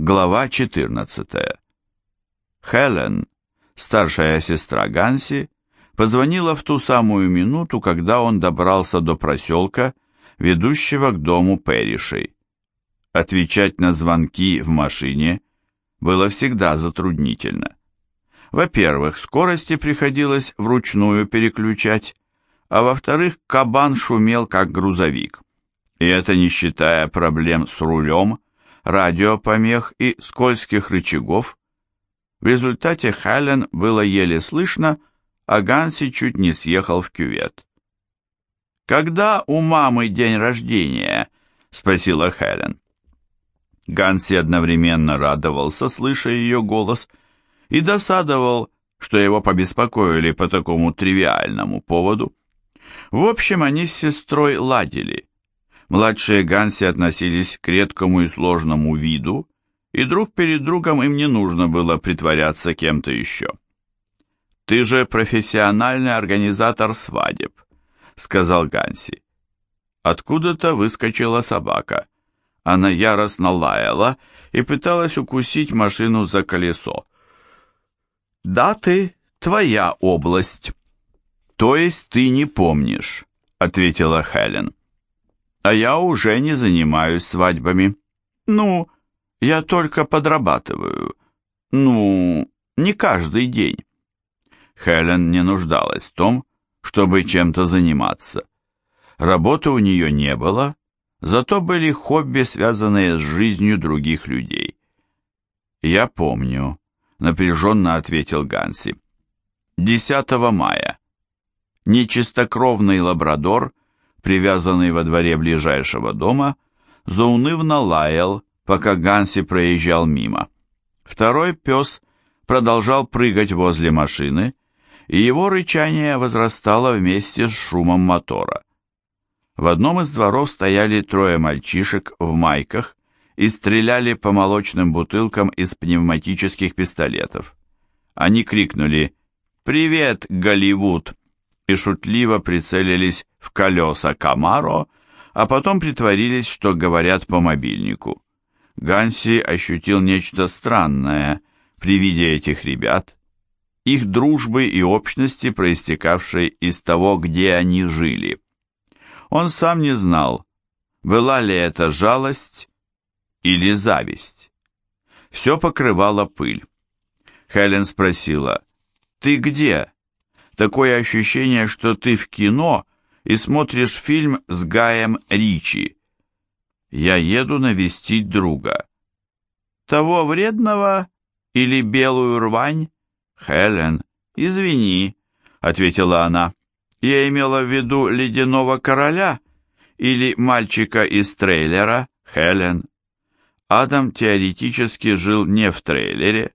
Глава 14. Хелен, старшая сестра Ганси, позвонила в ту самую минуту, когда он добрался до проселка, ведущего к дому Перришей. Отвечать на звонки в машине было всегда затруднительно. Во-первых, скорости приходилось вручную переключать, а во-вторых, кабан шумел как грузовик. И это не считая проблем с рулем, радиопомех и скользких рычагов. В результате Хелен было еле слышно, а Ганси чуть не съехал в кювет. «Когда у мамы день рождения?» — спросила Хелен. Ганси одновременно радовался, слыша ее голос, и досадовал, что его побеспокоили по такому тривиальному поводу. В общем, они с сестрой ладили. Младшие Ганси относились к редкому и сложному виду, и друг перед другом им не нужно было притворяться кем-то еще. «Ты же профессиональный организатор свадеб», — сказал Ганси. Откуда-то выскочила собака. Она яростно лаяла и пыталась укусить машину за колесо. «Да, ты, твоя область». «То есть ты не помнишь», — ответила Хелен а я уже не занимаюсь свадьбами. Ну, я только подрабатываю. Ну, не каждый день. Хелен не нуждалась в том, чтобы чем-то заниматься. Работы у нее не было, зато были хобби, связанные с жизнью других людей. «Я помню», — напряженно ответил Ганси. «10 мая. Нечистокровный лабрадор привязанный во дворе ближайшего дома, заунывно лаял, пока Ганси проезжал мимо. Второй пес продолжал прыгать возле машины, и его рычание возрастало вместе с шумом мотора. В одном из дворов стояли трое мальчишек в майках и стреляли по молочным бутылкам из пневматических пистолетов. Они крикнули «Привет, Голливуд!» и шутливо прицелились в колеса Камаро, а потом притворились, что говорят по мобильнику. Ганси ощутил нечто странное при виде этих ребят, их дружбы и общности, проистекавшей из того, где они жили. Он сам не знал, была ли это жалость или зависть. Все покрывала пыль. Хелен спросила, «Ты где?» Такое ощущение, что ты в кино и смотришь фильм с Гаем Ричи. Я еду навестить друга. Того вредного или белую рвань? Хелен, извини, ответила она. Я имела в виду ледяного короля или мальчика из трейлера, Хелен. Адам теоретически жил не в трейлере,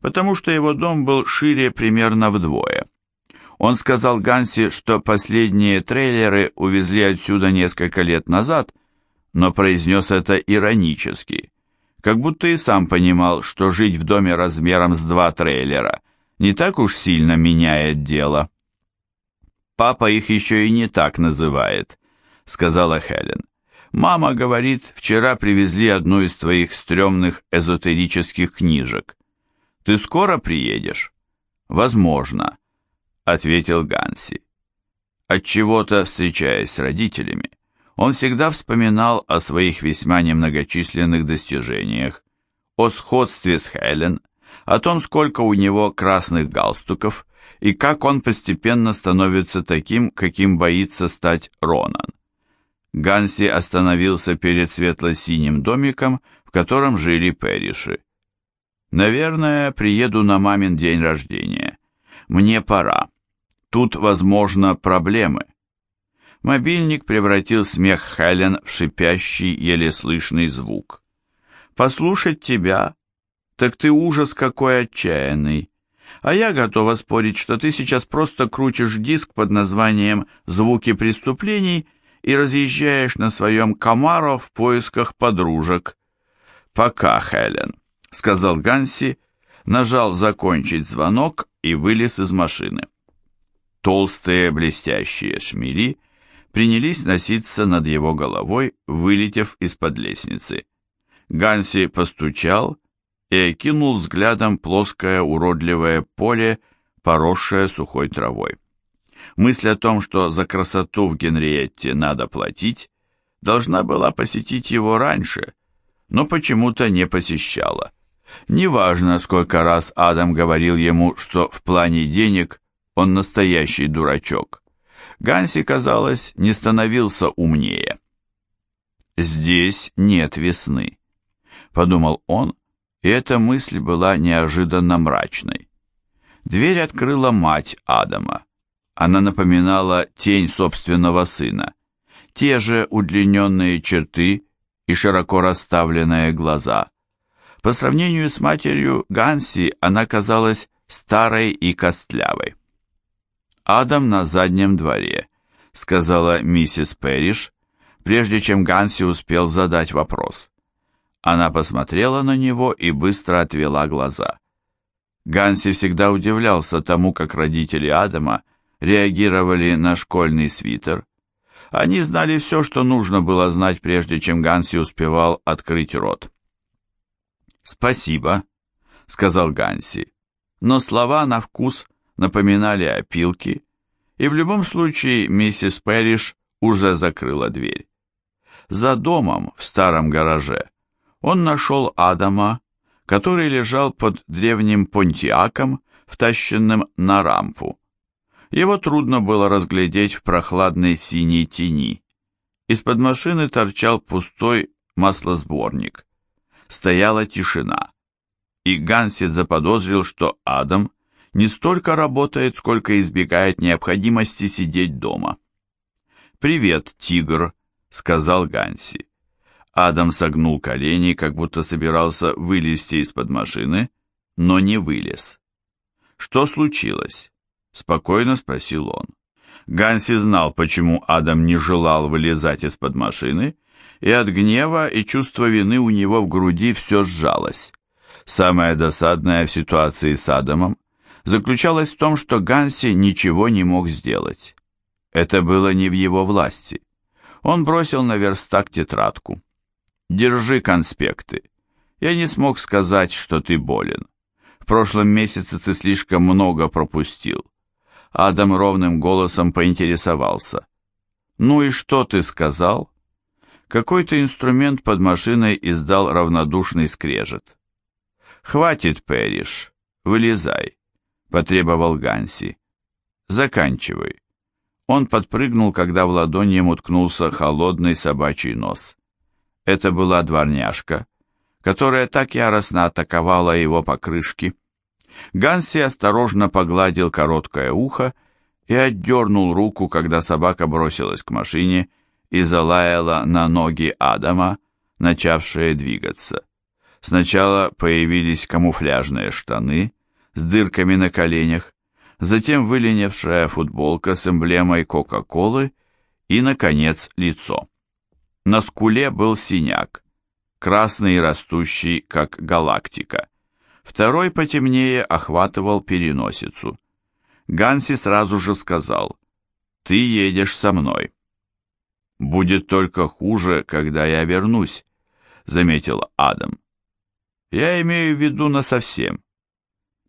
потому что его дом был шире примерно вдвое. Он сказал Ганси, что последние трейлеры увезли отсюда несколько лет назад, но произнес это иронически, как будто и сам понимал, что жить в доме размером с два трейлера не так уж сильно меняет дело. «Папа их еще и не так называет», — сказала Хелен. «Мама говорит, вчера привезли одну из твоих стрёмных эзотерических книжек. Ты скоро приедешь?» «Возможно», ответил Ганси. От чего-то встречаясь с родителями, он всегда вспоминал о своих весьма немногочисленных достижениях, о сходстве с Хелен, о том, сколько у него красных галстуков и как он постепенно становится таким, каким боится стать Ронан. Ганси остановился перед светло-синим домиком, в котором жили Перриши. «Наверное, приеду на мамин день рождения. Мне пора. Тут, возможно, проблемы. Мобильник превратил смех Хелен в шипящий, еле слышный звук. «Послушать тебя? Так ты ужас какой отчаянный. А я готова спорить, что ты сейчас просто крутишь диск под названием «Звуки преступлений» и разъезжаешь на своем Камаро в поисках подружек. «Пока, Хелен», — сказал Ганси, нажал «Закончить звонок» и вылез из машины. Толстые блестящие шмели принялись носиться над его головой, вылетев из-под лестницы. Ганси постучал и окинул взглядом плоское уродливое поле, поросшее сухой травой. Мысль о том, что за красоту в Генриетте надо платить, должна была посетить его раньше, но почему-то не посещала. Неважно, сколько раз Адам говорил ему, что в плане денег он настоящий дурачок. Ганси, казалось, не становился умнее. «Здесь нет весны», — подумал он, и эта мысль была неожиданно мрачной. Дверь открыла мать Адама. Она напоминала тень собственного сына. Те же удлиненные черты и широко расставленные глаза. По сравнению с матерью Ганси она казалась старой и костлявой. «Адам на заднем дворе», — сказала миссис Перриш, прежде чем Ганси успел задать вопрос. Она посмотрела на него и быстро отвела глаза. Ганси всегда удивлялся тому, как родители Адама реагировали на школьный свитер. Они знали все, что нужно было знать, прежде чем Ганси успевал открыть рот. «Спасибо», — сказал Ганси, но слова на вкус напоминали опилки, и в любом случае миссис Перриш уже закрыла дверь. За домом в старом гараже он нашел Адама, который лежал под древним понтиаком, втащенным на рампу. Его трудно было разглядеть в прохладной синей тени. Из-под машины торчал пустой маслосборник. Стояла тишина. И Гансет заподозрил, что Адам не столько работает, сколько избегает необходимости сидеть дома. «Привет, тигр», — сказал Ганси. Адам согнул колени, как будто собирался вылезти из-под машины, но не вылез. «Что случилось?» — спокойно спросил он. Ганси знал, почему Адам не желал вылезать из-под машины, и от гнева и чувства вины у него в груди все сжалось. Самое досадное в ситуации с Адамом заключалось в том, что Ганси ничего не мог сделать. Это было не в его власти. Он бросил на верстак тетрадку. Держи конспекты. Я не смог сказать, что ты болен. В прошлом месяце ты слишком много пропустил. Адам ровным голосом поинтересовался. Ну и что ты сказал? Какой-то инструмент под машиной издал равнодушный скрежет. Хватит, Пэриш, вылезай, потребовал Ганси. Заканчивай. Он подпрыгнул, когда в ладонь ему ткнулся холодный собачий нос. Это была дворняжка, которая так яростно атаковала его покрышки. Ганси осторожно погладил короткое ухо и отдернул руку, когда собака бросилась к машине и залаяла на ноги Адама, начавшие двигаться. Сначала появились камуфляжные штаны с дырками на коленях, затем выленившая футболка с эмблемой Кока-Колы и, наконец, лицо. На скуле был синяк, красный и растущий, как галактика. Второй потемнее охватывал переносицу. Ганси сразу же сказал, «Ты едешь со мной». «Будет только хуже, когда я вернусь», — заметил Адам. «Я имею в виду насовсем.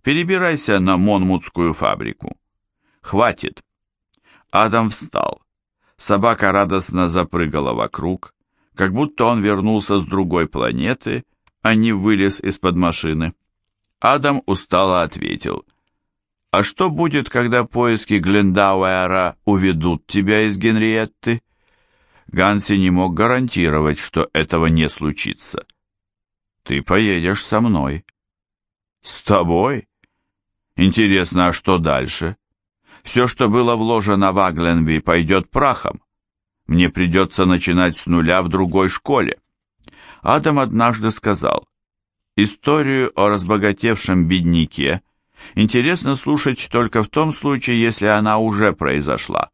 Перебирайся на Монмутскую фабрику. Хватит». Адам встал. Собака радостно запрыгала вокруг, как будто он вернулся с другой планеты, а не вылез из-под машины. Адам устало ответил. «А что будет, когда поиски Глендауэра уведут тебя из Генриетты?» Ганси не мог гарантировать, что этого не случится. «Ты поедешь со мной». «С тобой?» «Интересно, а что дальше?» все, что было вложено в Агленби, пойдет прахом. Мне придется начинать с нуля в другой школе. Адам однажды сказал, историю о разбогатевшем бедняке интересно слушать только в том случае, если она уже произошла.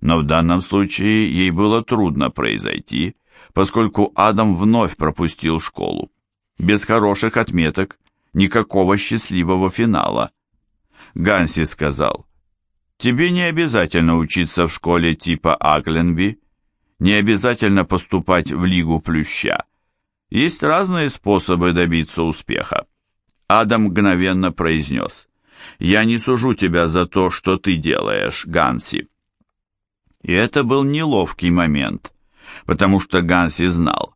Но в данном случае ей было трудно произойти, поскольку Адам вновь пропустил школу. Без хороших отметок, никакого счастливого финала. Ганси сказал, Тебе не обязательно учиться в школе типа Агленби, не обязательно поступать в Лигу Плюща. Есть разные способы добиться успеха. Адам мгновенно произнес. «Я не сужу тебя за то, что ты делаешь, Ганси». И это был неловкий момент, потому что Ганси знал.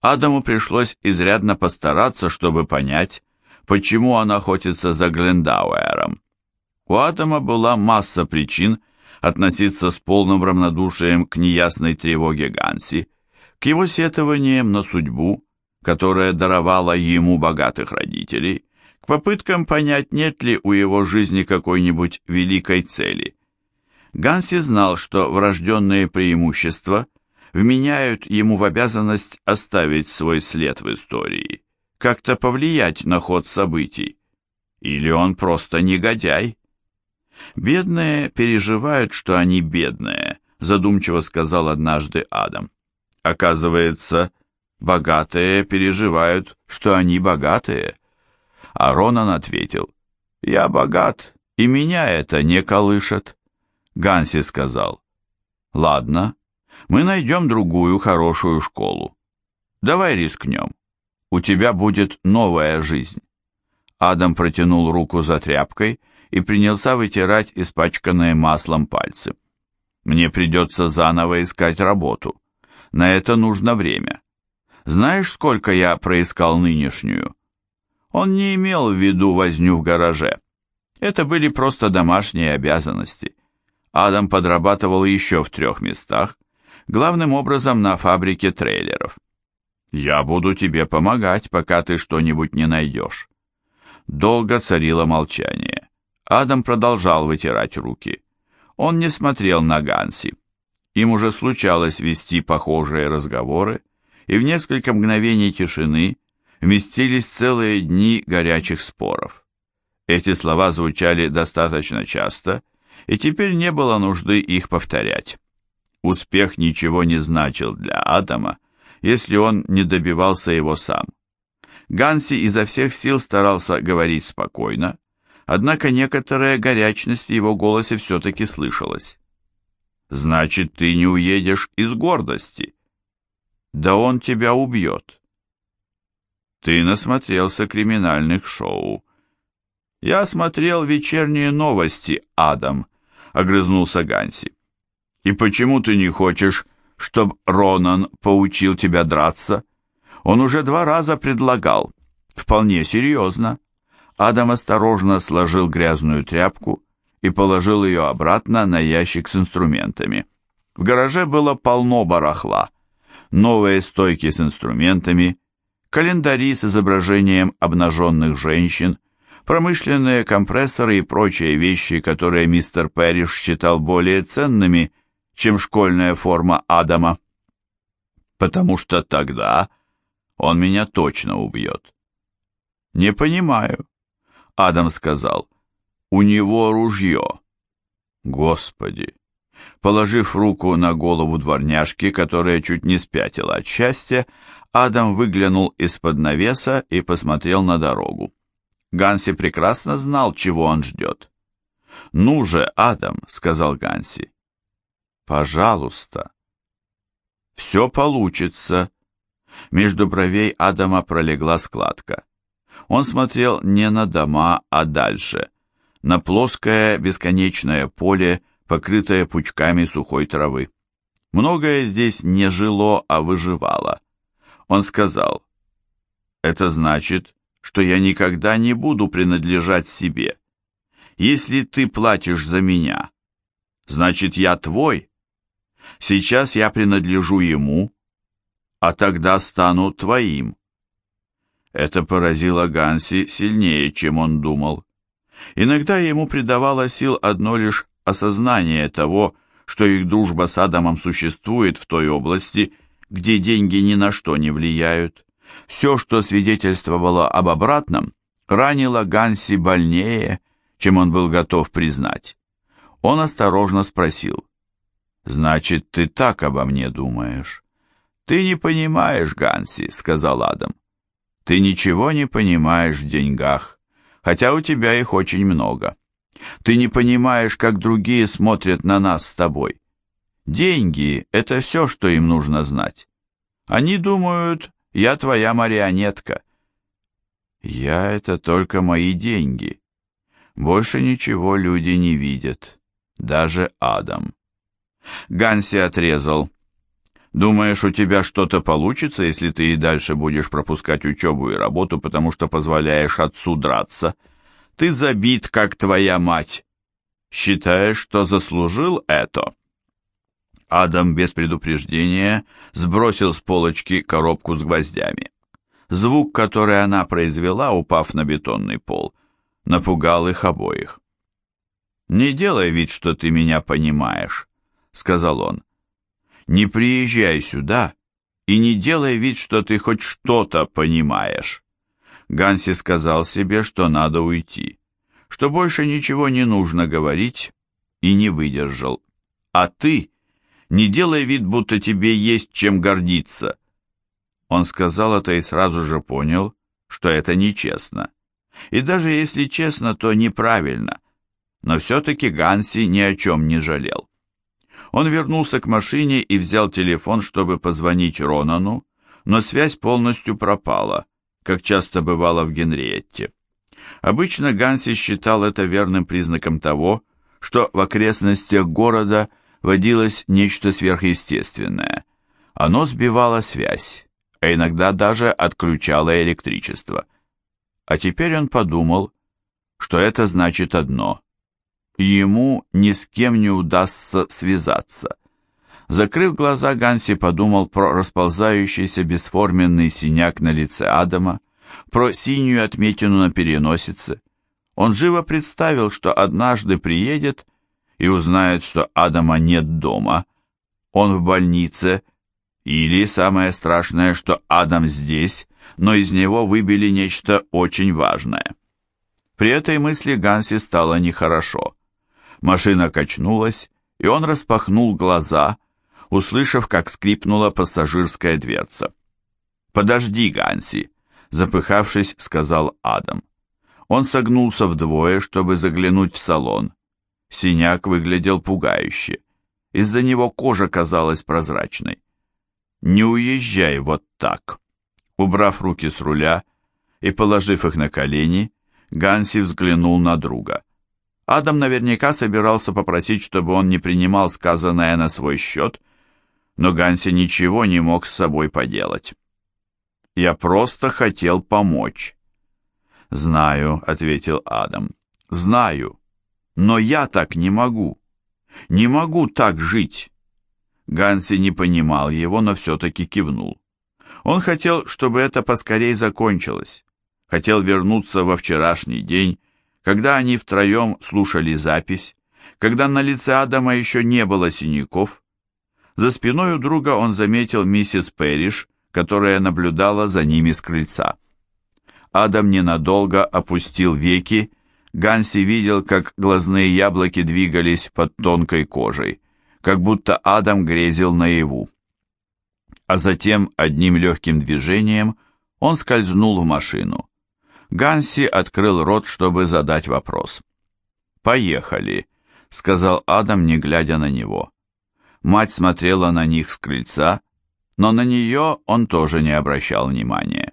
Адаму пришлось изрядно постараться, чтобы понять, почему он охотится за Глендауэром. У Адама была масса причин относиться с полным равнодушием к неясной тревоге Ганси, к его сетованиям на судьбу, которая даровала ему богатых родителей, к попыткам понять, нет ли у его жизни какой-нибудь великой цели. Ганси знал, что врожденные преимущества вменяют ему в обязанность оставить свой след в истории, как-то повлиять на ход событий. Или он просто негодяй? Бедные переживают, что они бедные, задумчиво сказал однажды Адам. Оказывается, Богатые переживают, что они богатые. А Ронан ответил, «Я богат, и меня это не колышет». Ганси сказал, «Ладно, мы найдем другую хорошую школу. Давай рискнем. У тебя будет новая жизнь». Адам протянул руку за тряпкой и принялся вытирать испачканные маслом пальцы. «Мне придется заново искать работу. На это нужно время. Знаешь, сколько я проискал нынешнюю? Он не имел в виду возню в гараже. Это были просто домашние обязанности. Адам подрабатывал еще в трех местах, главным образом на фабрике трейлеров. «Я буду тебе помогать, пока ты что-нибудь не найдешь». Долго царило молчание. Адам продолжал вытирать руки. Он не смотрел на Ганси. Им уже случалось вести похожие разговоры, и в несколько мгновений тишины вместились целые дни горячих споров. Эти слова звучали достаточно часто, и теперь не было нужды их повторять. Успех ничего не значил для Адама, если он не добивался его сам. Ганси изо всех сил старался говорить спокойно, однако некоторая горячность в его голосе все-таки слышалась. «Значит, ты не уедешь из гордости?» Да он тебя убьет. Ты насмотрелся криминальных шоу. Я смотрел вечерние новости, Адам, огрызнулся Ганси. И почему ты не хочешь, чтобы Ронан поучил тебя драться? Он уже два раза предлагал. Вполне серьезно. Адам осторожно сложил грязную тряпку и положил ее обратно на ящик с инструментами. В гараже было полно барахла новые стойки с инструментами, календари с изображением обнаженных женщин, промышленные компрессоры и прочие вещи, которые мистер Перриш считал более ценными, чем школьная форма Адама. Потому что тогда он меня точно убьет. Не понимаю. Адам сказал, у него ружье. Господи, Положив руку на голову дворняжки, которая чуть не спятила от счастья, Адам выглянул из-под навеса и посмотрел на дорогу. Ганси прекрасно знал, чего он ждет. «Ну же, Адам», — сказал Ганси. «Пожалуйста». «Все получится». Между бровей Адама пролегла складка. Он смотрел не на дома, а дальше, на плоское бесконечное поле, покрытая пучками сухой травы. Многое здесь не жило, а выживало. Он сказал, «Это значит, что я никогда не буду принадлежать себе. Если ты платишь за меня, значит, я твой. Сейчас я принадлежу ему, а тогда стану твоим». Это поразило Ганси сильнее, чем он думал. Иногда ему придавало сил одно лишь осознание того, что их дружба с Адамом существует в той области, где деньги ни на что не влияют. Все, что свидетельствовало об обратном, ранило Ганси больнее, чем он был готов признать. Он осторожно спросил, «Значит, ты так обо мне думаешь?» «Ты не понимаешь, Ганси», — сказал Адам. «Ты ничего не понимаешь в деньгах, хотя у тебя их очень много. Ты не понимаешь, как другие смотрят на нас с тобой. Деньги — это все, что им нужно знать. Они думают, Я твоя марионетка. Я — это только мои деньги. Больше ничего люди не видят, даже Адам. Ганси отрезал. Думаешь, у тебя что-то получится, если ты и дальше будешь пропускать учебу и работу, потому что позволяешь отцу драться? Ты забит, как твоя мать. Считаешь, что заслужил это?» Адам без предупреждения сбросил с полочки коробку с гвоздями. Звук, который она произвела, упав на бетонный пол, напугал их обоих. «Не делай вид, что ты меня понимаешь», — сказал он. «Не приезжай сюда и не делай вид, что ты хоть что-то понимаешь». Ганси сказал себе, что надо уйти, что больше ничего не нужно говорить, и не выдержал. «А ты...» Не делай вид, будто тебе есть чем гордиться. Он сказал это и сразу же понял, что это нечестно. И даже если честно, то неправильно. Но все-таки Ганси ни о чем не жалел. Он вернулся к машине и взял телефон, чтобы позвонить Ронану, но связь полностью пропала, как часто бывало в Генриетте. Обычно Ганси считал это верным признаком того, что в окрестностях города – водилось нечто сверхъестественное. Оно сбивало связь, а иногда даже отключало электричество. А теперь он подумал, что это значит одно. Ему ни с кем не удастся связаться. Закрыв глаза, Ганси подумал про расползающийся бесформенный синяк на лице Адама, про синюю отметину на переносице. Он живо представил, что однажды приедет и узнает, что Адама нет дома, он в больнице, или, самое страшное, что Адам здесь, но из него выбили нечто очень важное. При этой мысли Ганси стало нехорошо. Машина качнулась, и он распахнул глаза, услышав, как скрипнула пассажирская дверца. «Подожди, Ганси», — запыхавшись, сказал Адам. Он согнулся вдвое, чтобы заглянуть в салон. Синяк выглядел пугающе. Из-за него кожа казалась прозрачной. «Не уезжай вот так!» Убрав руки с руля и положив их на колени, Ганси взглянул на друга. Адам наверняка собирался попросить, чтобы он не принимал сказанное на свой счет, но Ганси ничего не мог с собой поделать. «Я просто хотел помочь». «Знаю», — ответил Адам, — «знаю. Но я так не могу. Не могу так жить. Ганси не понимал его, но все-таки кивнул. Он хотел, чтобы это поскорей закончилось. Хотел вернуться во вчерашний день, когда они втроем слушали запись, когда на лице Адама еще не было синяков. За спиной у друга он заметил миссис Пэриш, которая наблюдала за ними с крыльца. Адам ненадолго опустил веки Ганси видел, как глазные яблоки двигались под тонкой кожей, как будто Адам грезил наяву. А затем одним легким движением он скользнул в машину. Ганси открыл рот, чтобы задать вопрос. «Поехали», — сказал Адам, не глядя на него. Мать смотрела на них с крыльца, но на нее он тоже не обращал внимания.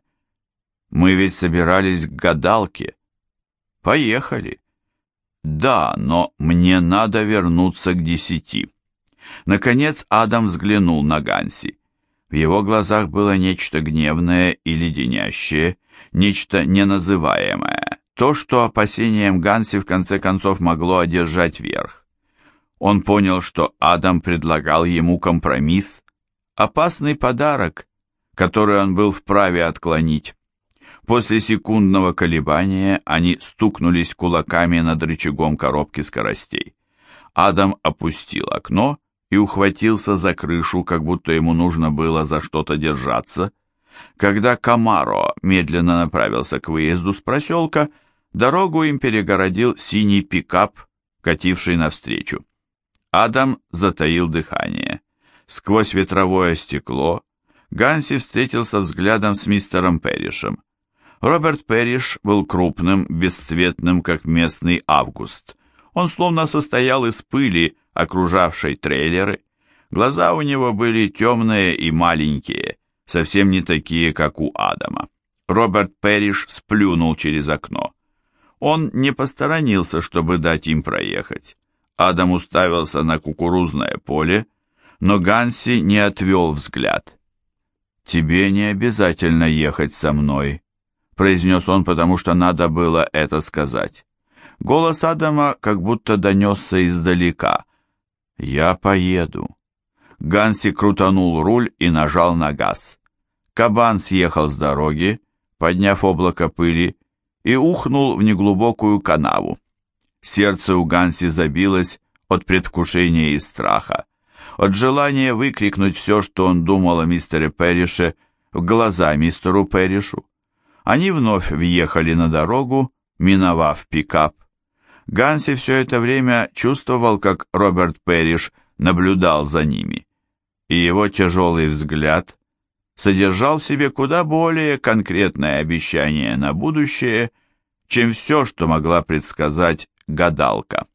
«Мы ведь собирались к гадалке», Поехали. Да, но мне надо вернуться к десяти. Наконец Адам взглянул на Ганси. В его глазах было нечто гневное и леденящее, нечто неназываемое, то, что опасением Ганси в конце концов могло одержать верх. Он понял, что Адам предлагал ему компромисс, опасный подарок, который он был вправе отклонить. После секундного колебания они стукнулись кулаками над рычагом коробки скоростей. Адам опустил окно и ухватился за крышу, как будто ему нужно было за что-то держаться. Когда Камаро медленно направился к выезду с проселка, дорогу им перегородил синий пикап, кативший навстречу. Адам затаил дыхание. Сквозь ветровое стекло Ганси встретился взглядом с мистером Перришем. Роберт Перриш был крупным, бесцветным, как местный август. Он словно состоял из пыли, окружавшей трейлеры. Глаза у него были темные и маленькие, совсем не такие, как у Адама. Роберт Перриш сплюнул через окно. Он не посторонился, чтобы дать им проехать. Адам уставился на кукурузное поле, но Ганси не отвел взгляд. «Тебе не обязательно ехать со мной», — произнес он, потому что надо было это сказать. Голос Адама как будто донесся издалека. «Я поеду». Ганси крутанул руль и нажал на газ. Кабан съехал с дороги, подняв облако пыли, и ухнул в неглубокую канаву. Сердце у Ганси забилось от предвкушения и страха, от желания выкрикнуть все, что он думал о мистере Перрише, в глаза мистеру Перришу. Они вновь въехали на дорогу, миновав пикап. Ганси все это время чувствовал, как Роберт Перриш наблюдал за ними, и его тяжелый взгляд содержал в себе куда более конкретное обещание на будущее, чем все, что могла предсказать гадалка.